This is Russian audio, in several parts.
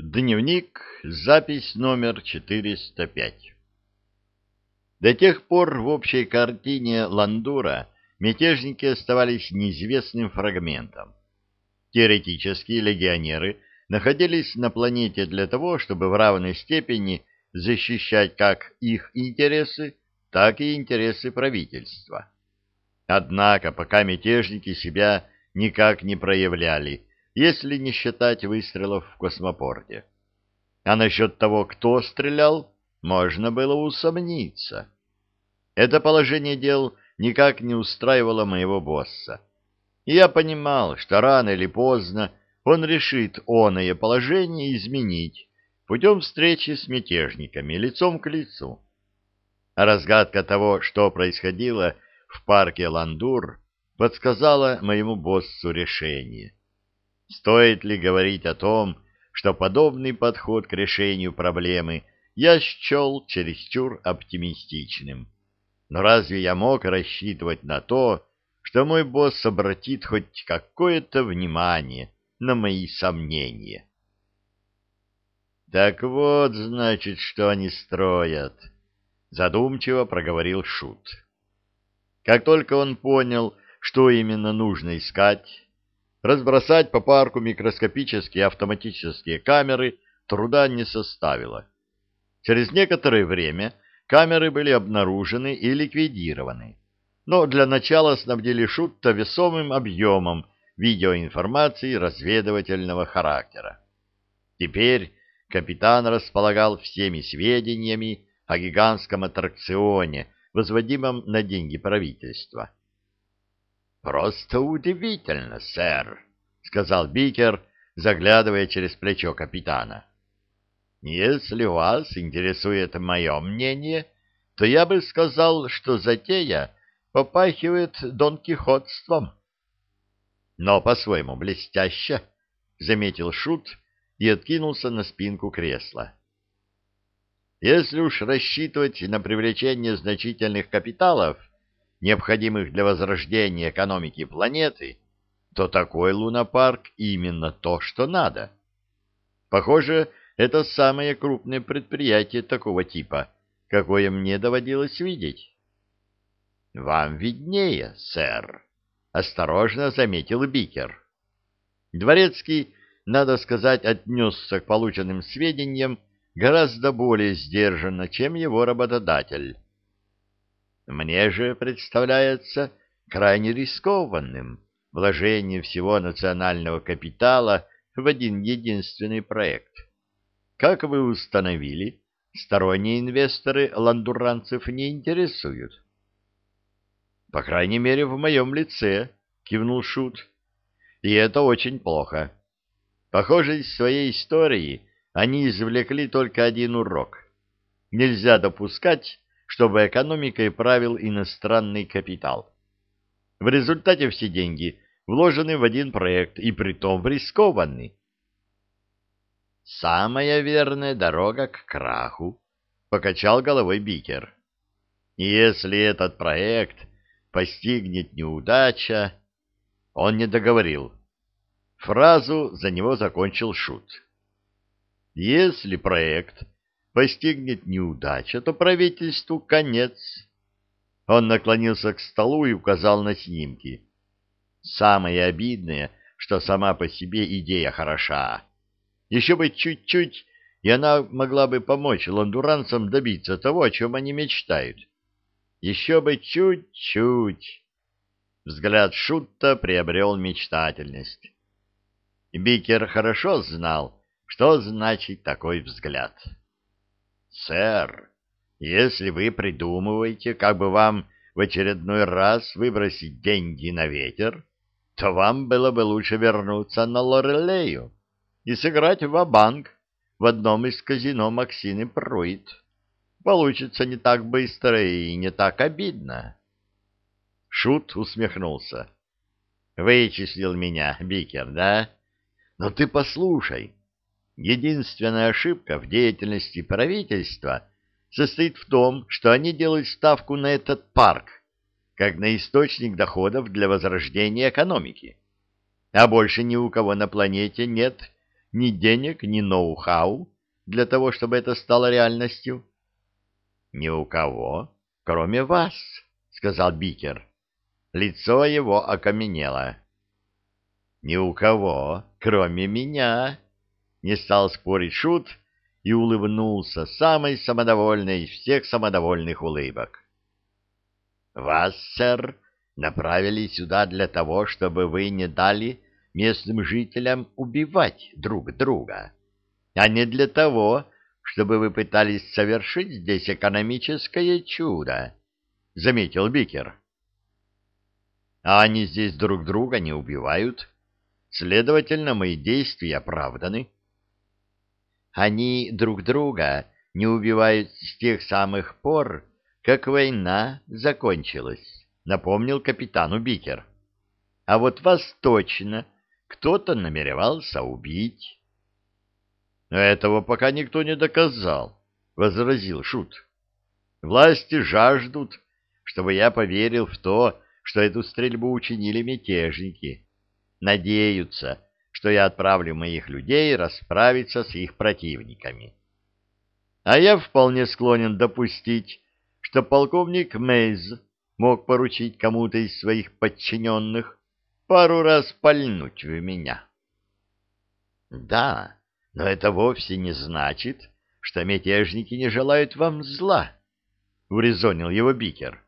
Дневник, запись номер 405. До тех пор в общей картине Ландура мятежники оставались неизвестным фрагментом. Теоретически легионеры находились на планете для того, чтобы в равной степени защищать как их интересы, так и интересы правительства. Однако пока мятежники себя никак не проявляли, если не считать выстрелов в космопорте. А насчет того, кто стрелял, можно было усомниться. Это положение дел никак не устраивало моего босса. И я понимал, что рано или поздно он решит оное положение изменить путем встречи с мятежниками лицом к лицу. А разгадка того, что происходило в парке Ландур, подсказала моему боссу решение. Стоит ли говорить о том, что подобный подход к решению проблемы я счел чересчур оптимистичным? Но разве я мог рассчитывать на то, что мой босс обратит хоть какое-то внимание на мои сомнения? «Так вот, значит, что они строят», — задумчиво проговорил Шут. Как только он понял, что именно нужно искать, Разбросать по парку микроскопические автоматические камеры труда не составило. Через некоторое время камеры были обнаружены и ликвидированы, но для начала снабдили Шутта весомым объемом видеоинформации разведывательного характера. Теперь капитан располагал всеми сведениями о гигантском аттракционе, возводимом на деньги правительства. Просто удивительно, сэр, сказал Бикер, заглядывая через плечо капитана. Если вас интересует мое мнение, то я бы сказал, что затея попахивает донкихотством. Но по-своему блестяще, заметил Шут и откинулся на спинку кресла. Если уж рассчитывать на привлечение значительных капиталов, необходимых для возрождения экономики планеты, то такой лунопарк именно то, что надо. Похоже, это самое крупное предприятие такого типа, какое мне доводилось видеть. — Вам виднее, сэр, — осторожно заметил Бикер. Дворецкий, надо сказать, отнесся к полученным сведениям гораздо более сдержанно, чем его работодатель. Мне же представляется крайне рискованным вложение всего национального капитала в один единственный проект. Как вы установили, сторонние инвесторы ландуранцев не интересуют. По крайней мере, в моем лице, кивнул Шут. И это очень плохо. Похоже, из своей истории они извлекли только один урок. Нельзя допускать чтобы экономикой правил иностранный капитал. В результате все деньги вложены в один проект, и притом рискованный. «Самая верная дорога к краху», — покачал головой Бикер. «Если этот проект постигнет неудача...» Он не договорил. Фразу за него закончил Шут. «Если проект постигнет неудача, то правительству конец. Он наклонился к столу и указал на снимки. Самое обидное, что сама по себе идея хороша. Еще бы чуть-чуть, и она могла бы помочь ландуранцам добиться того, о чем они мечтают. Еще бы чуть-чуть. Взгляд Шутта приобрел мечтательность. Бикер хорошо знал, что значит такой взгляд. Сэр, если вы придумываете, как бы вам в очередной раз выбросить деньги на ветер, то вам было бы лучше вернуться на Лорелею и сыграть в банк в одном из казино Максины Пруит. Получится не так быстро и не так обидно. Шут усмехнулся. Вычислил меня, Бикер, да? Но ты послушай, Единственная ошибка в деятельности правительства состоит в том, что они делают ставку на этот парк, как на источник доходов для возрождения экономики. А больше ни у кого на планете нет ни денег, ни ноу-хау для того, чтобы это стало реальностью? — Ни у кого, кроме вас, — сказал Бикер. Лицо его окаменело. — Ни у кого, кроме меня, — не стал спорить Шут и улыбнулся самой самодовольной из всех самодовольных улыбок. — Вас, сэр, направили сюда для того, чтобы вы не дали местным жителям убивать друг друга, а не для того, чтобы вы пытались совершить здесь экономическое чудо, — заметил Бикер. — А они здесь друг друга не убивают. Следовательно, мои действия оправданы. — Они друг друга не убивают с тех самых пор, как война закончилась, — напомнил капитану Бикер. — А вот вас точно кто-то намеревался убить. Этого пока никто не доказал, возразил шут. Власти жаждут, чтобы я поверил в то, что эту стрельбу учинили мятежники. Надеются, что я отправлю моих людей расправиться с их противниками. А я вполне склонен допустить, что полковник Мейз мог поручить кому-то из своих подчиненных пару раз пальнуть в меня. Да, но это вовсе не значит, что мятежники не желают вам зла, — урезонил его Бикер.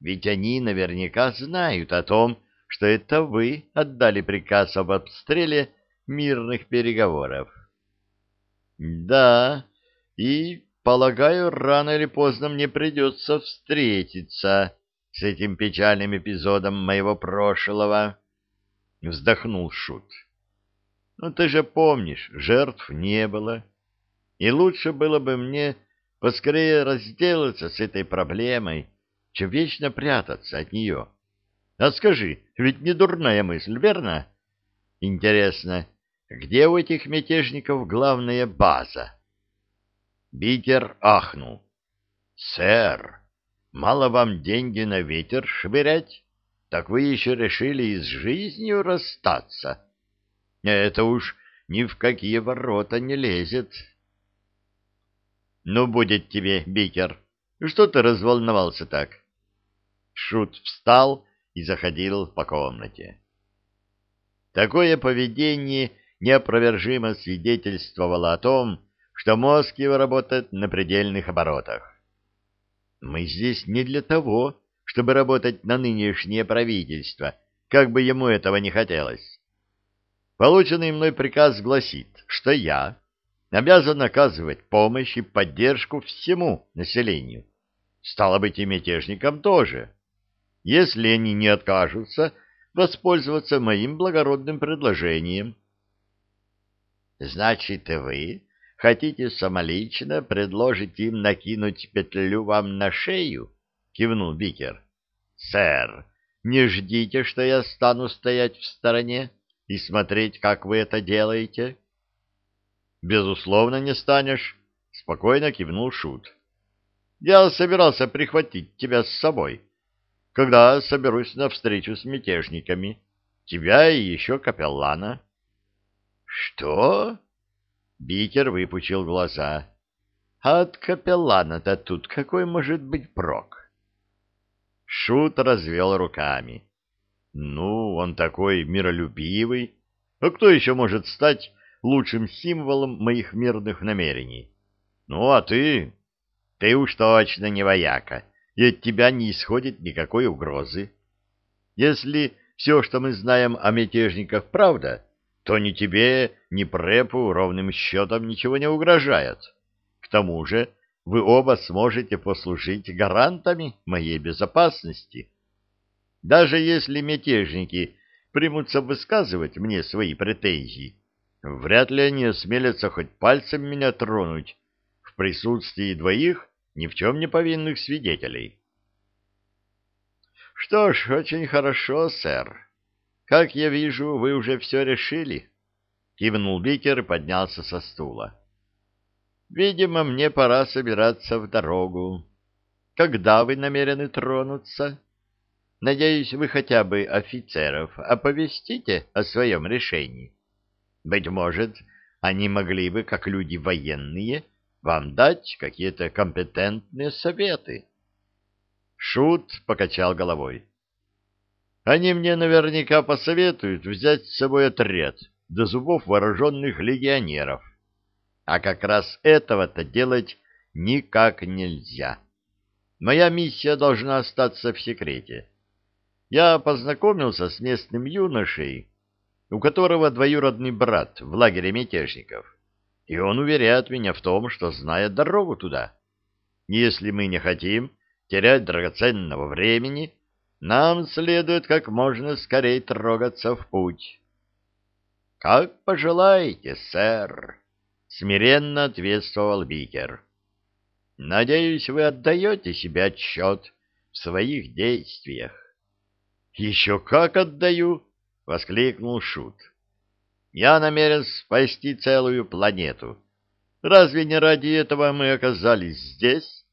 Ведь они наверняка знают о том, что это вы отдали приказ об обстреле мирных переговоров. Да, и, полагаю, рано или поздно мне придется встретиться с этим печальным эпизодом моего прошлого, — вздохнул Шут. Ну, ты же помнишь, жертв не было. И лучше было бы мне поскорее разделаться с этой проблемой, чем вечно прятаться от нее. А скажи, ведь не дурная мысль, верно? Интересно, где у этих мятежников главная база? Битер ахнул. «Сэр, мало вам деньги на ветер швырять? Так вы еще решили и с жизнью расстаться?» Это уж ни в какие ворота не лезет. Ну, будет тебе, Бикер. Что ты разволновался так? Шут встал и заходил по комнате. Такое поведение неопровержимо свидетельствовало о том, что мозг его работает на предельных оборотах. Мы здесь не для того, чтобы работать на нынешнее правительство, как бы ему этого не хотелось. Полученный мной приказ гласит, что я обязан оказывать помощь и поддержку всему населению. Стало быть, и мятежникам тоже. Если они не откажутся воспользоваться моим благородным предложением. Значит, вы хотите самолично предложить им накинуть петлю вам на шею? Кивнул Бикер. Сэр, не ждите, что я стану стоять в стороне и смотреть, как вы это делаете? Безусловно, не станешь, спокойно кивнул шут. Я собирался прихватить тебя с собой, когда соберусь на встречу с мятежниками. Тебя и еще капеллана. Что? Бикер выпучил глаза. От капеллана-то тут какой может быть прок? Шут развел руками. Ну, он такой миролюбивый. А кто еще может стать лучшим символом моих мирных намерений? Ну, а ты? Ты уж точно не вояка, и от тебя не исходит никакой угрозы. Если все, что мы знаем о мятежниках, правда, то ни тебе, ни Препу ровным счетом ничего не угрожает. К тому же вы оба сможете послужить гарантами моей безопасности. Даже если мятежники примутся высказывать мне свои претензии, вряд ли они осмелятся хоть пальцем меня тронуть в присутствии двоих ни в чем не повинных свидетелей. Что ж, очень хорошо, сэр. Как я вижу, вы уже все решили. Кивнул Бикер и поднялся со стула. Видимо, мне пора собираться в дорогу. Когда вы намерены тронуться? Надеюсь, вы хотя бы офицеров оповестите о своем решении. Быть может, они могли бы, как люди военные, вам дать какие-то компетентные советы. Шут покачал головой. Они мне наверняка посоветуют взять с собой отряд до зубов вооруженных легионеров. А как раз этого-то делать никак нельзя. Моя миссия должна остаться в секрете. Я познакомился с местным юношей, у которого двоюродный брат в лагере мятежников, и он уверяет меня в том, что знает дорогу туда. Если мы не хотим терять драгоценного времени, нам следует как можно скорее трогаться в путь. — Как пожелаете, сэр, — смиренно ответствовал Бикер. — Надеюсь, вы отдаете себе отчет в своих действиях. — Еще как отдаю! — воскликнул Шут. — Я намерен спасти целую планету. Разве не ради этого мы оказались здесь?